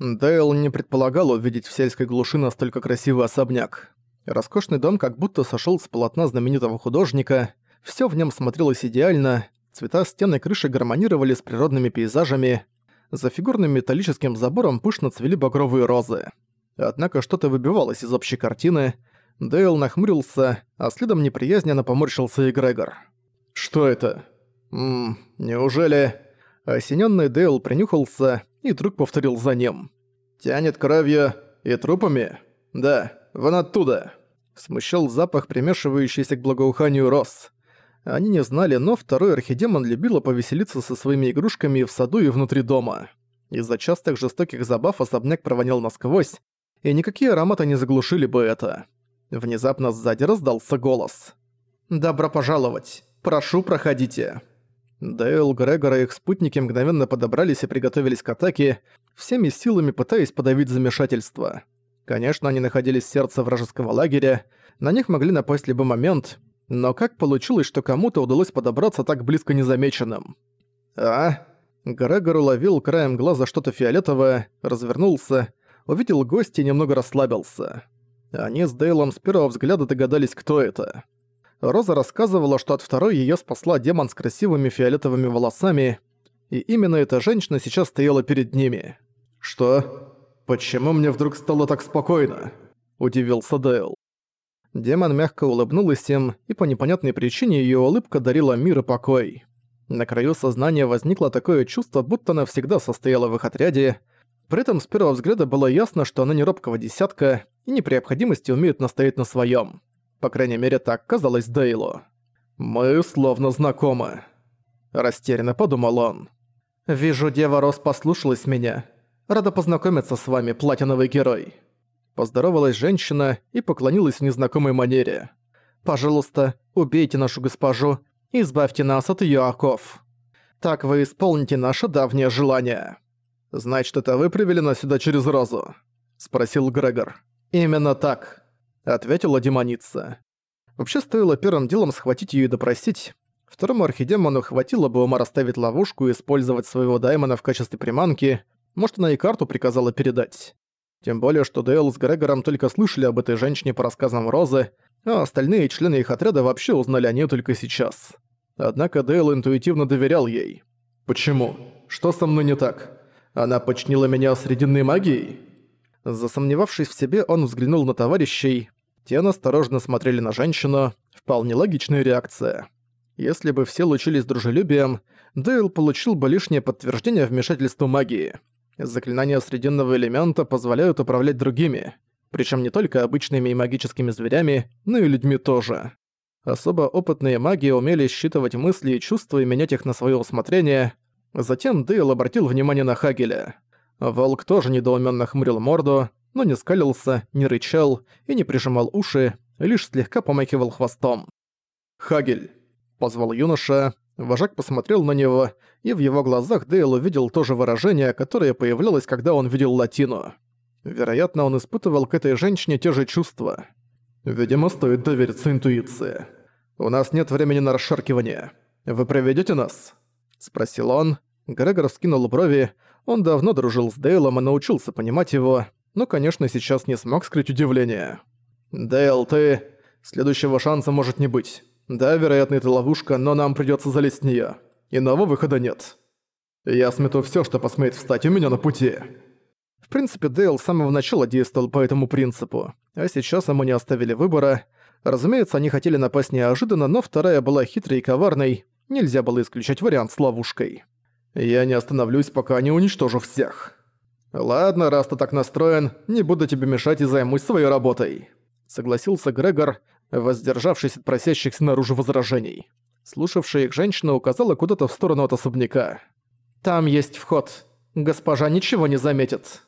Дейл не предполагал увидеть в сельской глуши настолько красивый особняк. Роскошный дом как будто сошел с полотна знаменитого художника, все в нем смотрелось идеально, цвета стены и крыши гармонировали с природными пейзажами, за фигурным металлическим забором пышно цвели багровые розы. Однако что-то выбивалось из общей картины, Дейл нахмурился, а следом неприязненно поморщился и Грегор. «Что это? Ммм, неужели...» Осенённый Дейл принюхался и друг повторил за ним. «Тянет кровью и трупами? Да, вон оттуда!» Смущал запах, примешивающийся к благоуханию роз. Они не знали, но второй архидемон любил повеселиться со своими игрушками в саду и внутри дома. Из-за частых жестоких забав особняк провонял насквозь, и никакие ароматы не заглушили бы это. Внезапно сзади раздался голос. «Добро пожаловать! Прошу, проходите!» Дейл, Грегор и их спутники мгновенно подобрались и приготовились к атаке, всеми силами пытаясь подавить замешательство. Конечно, они находились в сердце вражеского лагеря, на них могли напасть любой момент, но как получилось, что кому-то удалось подобраться так близко незамеченным? «А?» Грегор уловил краем глаза что-то фиолетовое, развернулся, увидел гостя и немного расслабился. Они с Дейлом с первого взгляда догадались, кто это. Роза рассказывала, что от второй её спасла демон с красивыми фиолетовыми волосами, и именно эта женщина сейчас стояла перед ними. «Что? Почему мне вдруг стало так спокойно?» – удивился Дейл. Демон мягко улыбнулась им, и по непонятной причине её улыбка дарила мир и покой. На краю сознания возникло такое чувство, будто она всегда состояла в их отряде. При этом с первого взгляда было ясно, что она не робкого десятка и не при необходимости умеет настоять на своём. По крайней мере, так казалось Дейлу. «Мы словно знакомы», – растерянно подумал он. «Вижу, Дева Рос послушалась меня. Рада познакомиться с вами, платиновый герой». Поздоровалась женщина и поклонилась в незнакомой манере. «Пожалуйста, убейте нашу госпожу и избавьте нас от её оков. Так вы исполните наше давнее желание». «Значит, это вы привели нас сюда через Розу?» – спросил Грегор. «Именно так», ответила демоница. Вообще стоило первым делом схватить её и допросить. Второму архидемону хватило бы ума расставить ловушку и использовать своего даймона в качестве приманки. Может, она и карту приказала передать. Тем более, что Дейл с Грегором только слышали об этой женщине по рассказам Розы, а остальные члены их отряда вообще узнали о ней только сейчас. Однако Дейл интуитивно доверял ей. «Почему? Что со мной не так? Она подчинила меня срединной магией?» Засомневавшись в себе, он взглянул на товарищей. Те настороженно смотрели на женщину. Вполне логичная реакция. Если бы все лучились дружелюбием, Дейл получил бы лишнее подтверждение вмешательству магии. Заклинания срединного элемента позволяют управлять другими, причем не только обычными и магическими зверями, но и людьми тоже. Особо опытные маги умели считывать мысли и чувства и менять их на свое усмотрение. Затем Дейл обратил внимание на Хагеля. Волк тоже недоуменно хмурил морду, но не скалился, не рычал и не прижимал уши, лишь слегка помахивал хвостом. «Хагель!» – позвал юноша. Вожак посмотрел на него, и в его глазах Дейл увидел то же выражение, которое появлялось, когда он видел Латину. Вероятно, он испытывал к этой женщине те же чувства. «Видимо, стоит довериться интуиции. У нас нет времени на расшаркивание. Вы проведете нас?» – спросил он. Грегор скинул брови, он давно дружил с Дейлом и научился понимать его, но, конечно, сейчас не смог скрыть удивление. «Дейл, ты... Следующего шанса может не быть. Да, вероятно, это ловушка, но нам придётся залезть в неё. Иного выхода нет. Я смету всё, что посмеет встать у меня на пути». В принципе, Дейл с самого начала действовал по этому принципу, а сейчас ему не оставили выбора. Разумеется, они хотели напасть неожиданно, но вторая была хитрой и коварной, нельзя было исключать вариант с ловушкой. Я не остановлюсь, пока не уничтожу всех. Ладно, раз ты так настроен, не буду тебе мешать и займусь своей работой. Согласился Грегор, воздержавшись от просящихся наружу возражений. Слушавшая их женщина указала куда-то в сторону от особняка. «Там есть вход. Госпожа ничего не заметит».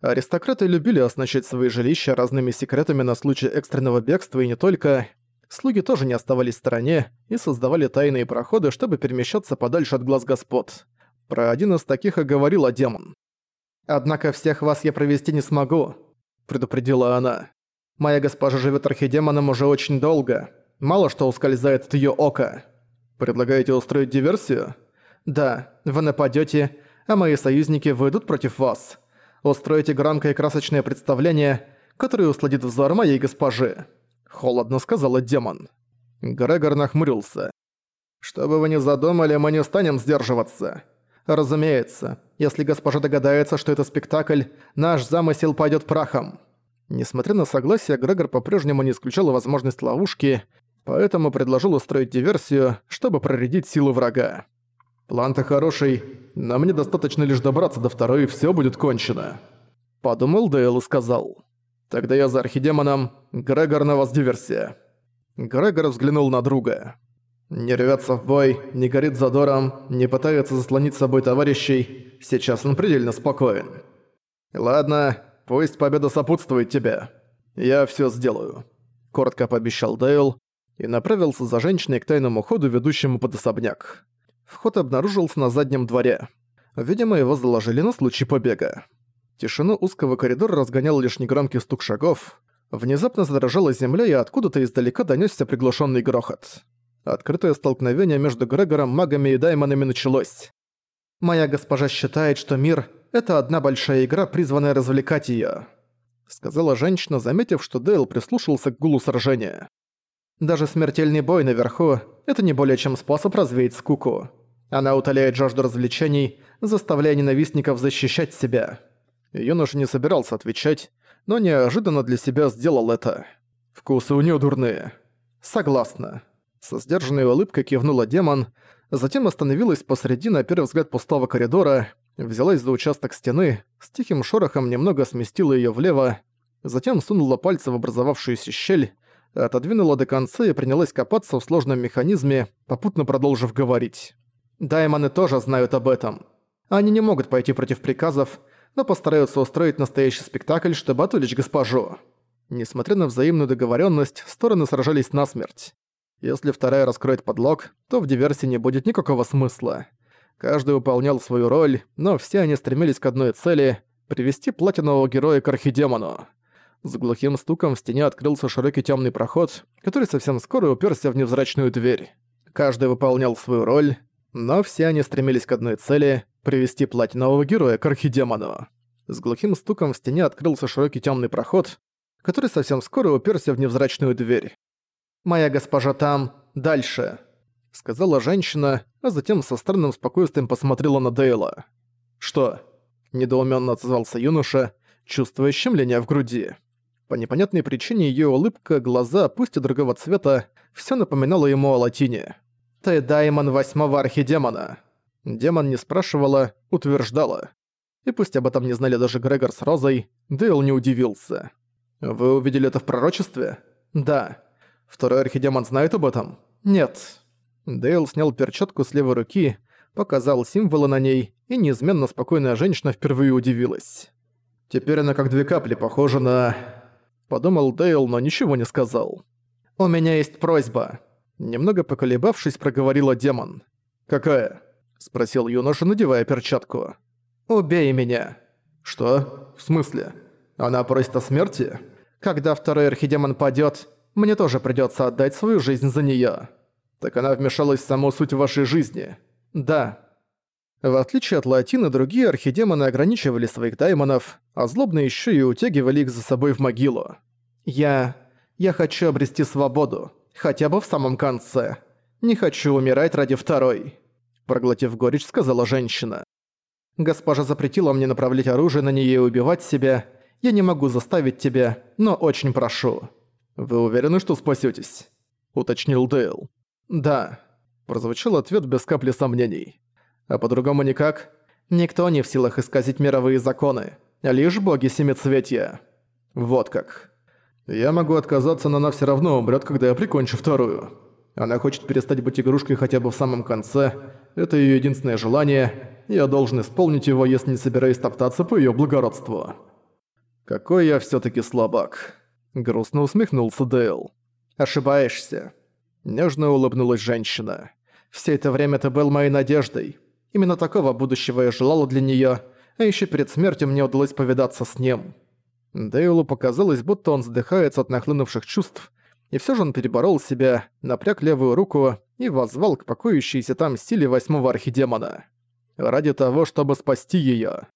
Аристократы любили оснащать свои жилища разными секретами на случай экстренного бегства и не только. Слуги тоже не оставались в стороне и создавали тайные проходы, чтобы перемещаться подальше от глаз господ. Про один из таких и говорила демон. «Однако всех вас я провести не смогу», — предупредила она. «Моя госпожа живет архидемоном уже очень долго. Мало что ускользает от ее ока. Предлагаете устроить диверсию? Да, вы нападете, а мои союзники выйдут против вас. Устроите громкое красочное представление, которое усладит взор моей госпожи», — холодно сказала демон. Грегор нахмурился. «Что бы вы ни задумали, мы не станем сдерживаться. Разумеется, если госпожа догадается, что это спектакль, наш замысел пойдет прахом». Несмотря на согласие, Грегор по-прежнему не исключал возможность ловушки, поэтому предложил устроить диверсию, чтобы проредить силу врага. «План-то хороший, но мне достаточно лишь добраться до второй, и всё будет кончено». Подумал Дейл и сказал. «Тогда я за архидемоном. Грегор, на вас диверсия». Грегор взглянул на друга. «Не рвётся в бой, не горит задором, не пытается заслонить собой товарищей. Сейчас он предельно спокоен. Ладно, пусть победа сопутствует тебе. Я всё сделаю», — коротко пообещал Дейл и направился за женщиной к тайному ходу, ведущему под особняк. Вход обнаружился на заднем дворе. Видимо, его заложили на случай побега. Тишину узкого коридора разгонял лишь негромкий стук шагов. Внезапно задрожала земля, и откуда-то издалека донёсся приглушенный грохот. Открытое столкновение между Грегором, магами и даймонами началось. «Моя госпожа считает, что мир — это одна большая игра, призванная развлекать её», — сказала женщина, заметив, что Дейл прислушался к гулу сражения. «Даже смертельный бой наверху — это не более чем способ развеять скуку. Она утоляет жажду развлечений, заставляя ненавистников защищать себя. Юноша не собирался отвечать, но неожиданно для себя сделал это. Вкусы у нее дурные. Согласна. Со сдержанной улыбкой кивнула демон, затем остановилась посреди на первый взгляд пустого коридора, взялась за участок стены, с тихим шорохом немного сместила ее влево, затем сунула пальцы в образовавшуюся щель, отодвинула до конца и принялась копаться в сложном механизме, попутно продолжив говорить. Даймоны тоже знают об этом. Они не могут пойти против приказов, но постараются устроить настоящий спектакль, чтобы отвлечь госпожу. Несмотря на взаимную договоренность, стороны сражались насмерть. Если вторая раскроет подлог, то в диверсии не будет никакого смысла. Каждый выполнял свою роль, но все они стремились к одной цели — привести платинового героя к архидемону. С глухим стуком в стене открылся широкий темный проход, который совсем скоро уперся в невзрачную дверь. Каждый выполнял свою роль, но все они стремились к одной цели — привести платинового героя к архидемону. С глухим стуком в стене открылся широкий темный проход, который совсем скоро уперся в невзрачную дверь. «Моя госпожа там, дальше», — сказала женщина, а затем со странным спокойствием посмотрела на Дейла. «Что?» — недоуменно отозвался юноша, чувствуя щемление в груди. По непонятной причине ее улыбка, глаза, пусть и другого цвета, все напоминало ему о латине. «Ты даймон восьмого архидемона». Демон не спрашивала, утверждала. И пусть об этом не знали даже Грегор с Розой, Дейл не удивился. «Вы увидели это в пророчестве?» «Да». «Второй архидемон знает об этом?» «Нет». Дейл снял перчатку с левой руки, показал символы на ней, и неизменно спокойная женщина впервые удивилась. «Теперь она как две капли похожа на...» Подумал Дейл, но ничего не сказал. «У меня есть просьба», Немного поколебавшись, проговорила демон. «Какая?» – спросил юноша, надевая перчатку. «Убей меня!» «Что? В смысле? Она просит о смерти?» «Когда второй архидемон падёт, мне тоже придётся отдать свою жизнь за неё». «Так она вмешалась в саму суть вашей жизни?» «Да». В отличие от Латины, другие архидемоны ограничивали своих даймонов, а злобные ещё и утягивали их за собой в могилу. «Я... я хочу обрести свободу. Хотя бы в самом конце. Не хочу умирать ради второй», — проглотив горечь, сказала женщина. «Госпожа запретила мне направлять оружие на нее и убивать себя. Я не могу заставить тебя, но очень прошу». «Вы уверены, что спасетесь? уточнил Дейл. «Да», — прозвучал ответ без капли сомнений. «А по-другому никак? Никто не в силах исказить мировые законы, лишь боги Семицветия». «Вот как». Я могу отказаться, но она все равно умрет, когда я прикончу вторую. Она хочет перестать быть игрушкой хотя бы в самом конце. Это ее единственное желание. Я должен исполнить его, если не собираюсь топтаться по ее благородству. Какой я все таки слабак. Грустно усмехнулся Дейл. Ошибаешься. Нежно улыбнулась женщина. Все это время ты был моей надеждой. Именно такого будущего я желала для нее, а еще перед смертью мне удалось повидаться с ним. Дейлу показалось, будто он задыхается от нахлынувших чувств, и все же он переборол себя, напряг левую руку и воззвал к покоящейся там силе восьмого архидемона. Ради того, чтобы спасти ее.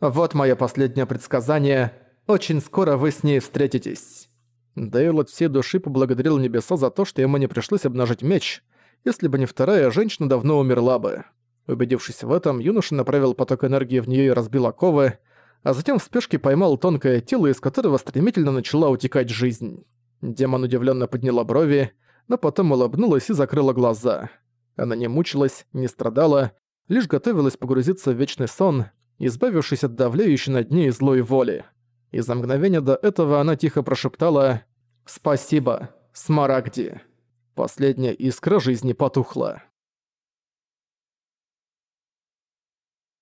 Вот мое последнее предсказание. Очень скоро вы с ней встретитесь». Дейл от всей души поблагодарил небеса за то, что ему не пришлось обнажить меч. Если бы не вторая, женщина давно умерла бы. Убедившись в этом, юноша направил поток энергии в нее и разбил оковы, а затем в спешке поймал тонкое тело, из которого стремительно начала утекать жизнь. Демон удивленно подняла брови, но потом улыбнулась и закрыла глаза. Она не мучилась, не страдала, лишь готовилась погрузиться в вечный сон, избавившись от давлеющей над ней злой воли. И за мгновение до этого она тихо прошептала «Спасибо, Смарагди». Последняя искра жизни потухла.